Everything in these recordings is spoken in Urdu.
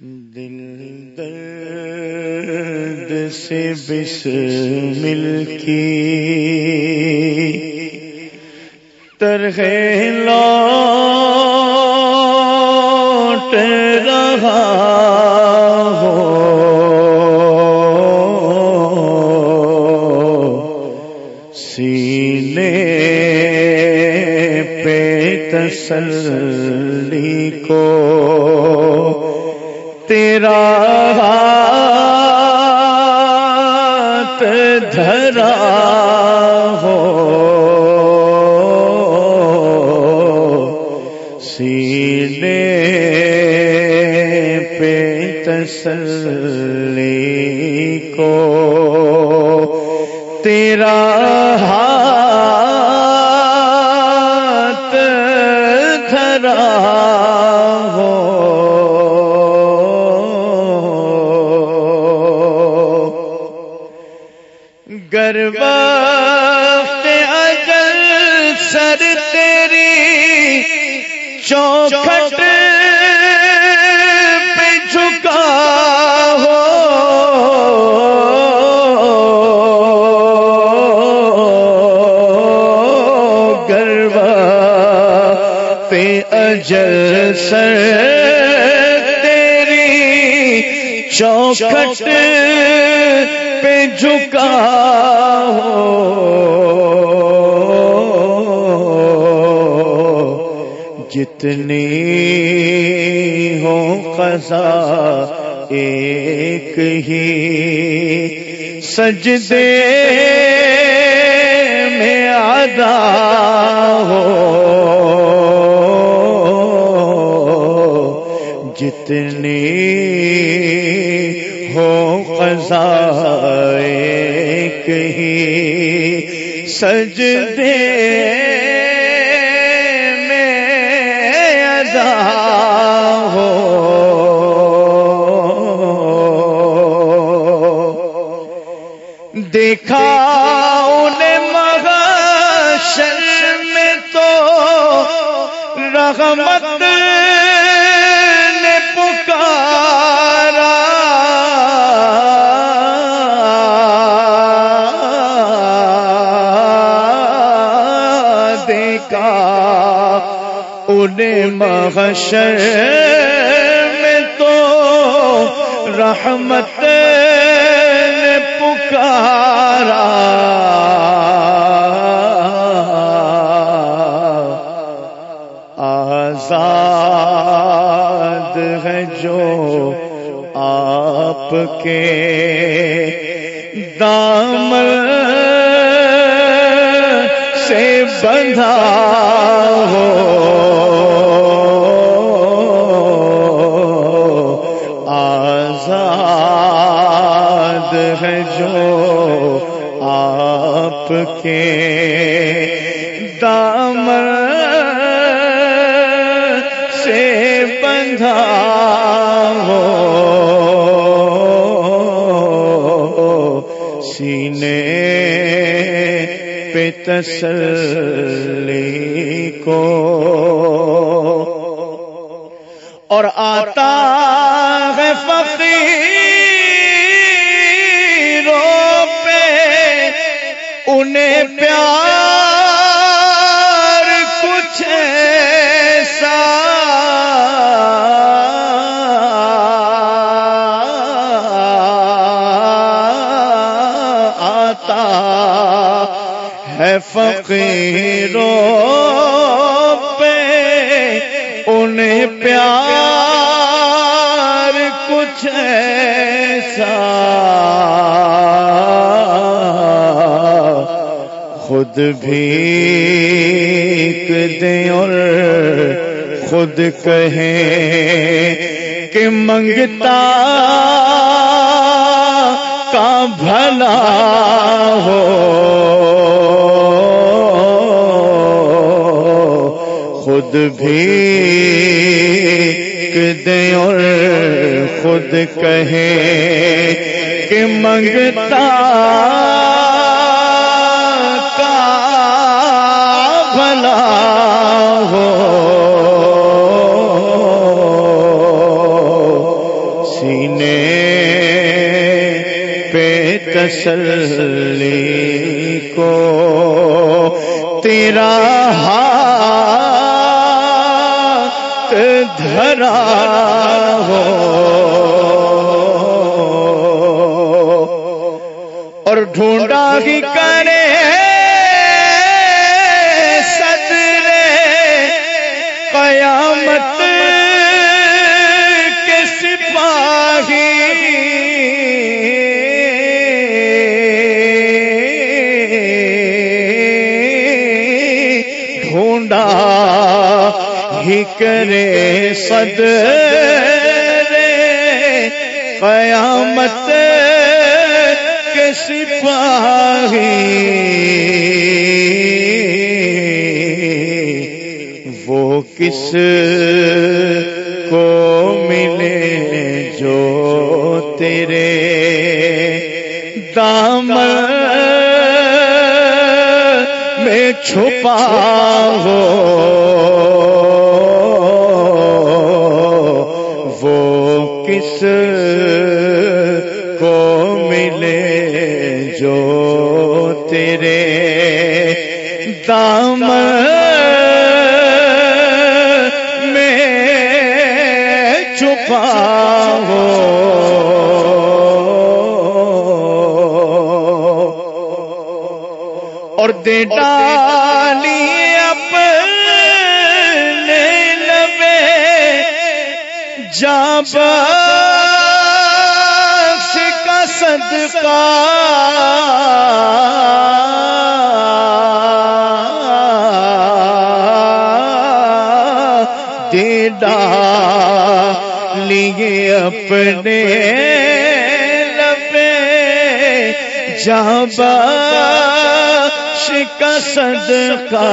دل درد سے بس مل کی ترہ لوٹ رہا ہو۔ سینے پہ تسلی تیرا ہاتھ دھرا ہو۔ سینے پہ تسلی کو تیرا ہاتھ گرب اجل سر تیری چوکھٹ پہ جھکا ہو۔ گرب پہ اجل سر تیری چوکھٹ پہ جھکا ہو۔ جتنی ہو قضا ایک ہی سجدے میں ادا ہو۔ جتنی ہو قضا ایک ہی سجدے میں ادا ہو۔ دیکھا انہیں مغاشر میں تو رحمت انہیں محشر میں تو رحمت نے پکارا۔ آزاد ہے جو آپ کے دامن سے بندھا ہو۔ کے دامن سے بندھا ہو۔ سینے پہ تسلی کو اور آتا انہیں پیار کچھ ایسا خود بھی دیں اور خود کہیں کہ منگتا کا بھلا ہو۔ خود بھی دیں اور خود کہیں کہ منگتا ہاتھ دھرا ہو۔ اور ڈھونڈا ہی کرے۔ کرے صدر قیامت کے سپاہی وہ کس کو ملے جو تیرے دام میں چھپا ہو کس کو ملے جو تیرے دام میں چھپا ہو؟ اور دے جب کا صدقہ۔ دے ڈالیے اپنے لبے جب شکست کا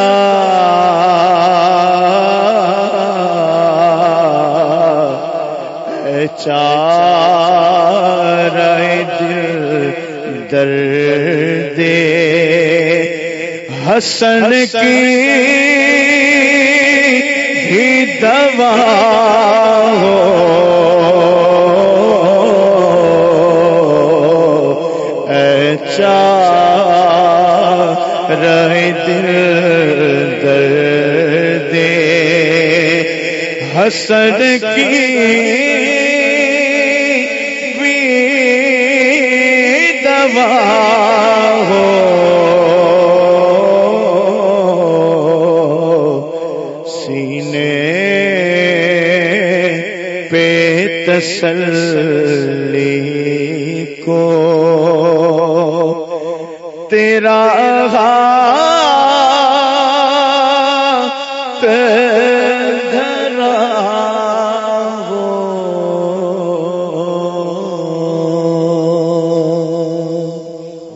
چار دل در دے حسن کی ہی دوا ہو۔ اے چار دل در دے حسن کی روا ہو۔ سینے پہ تسلی کو تیرا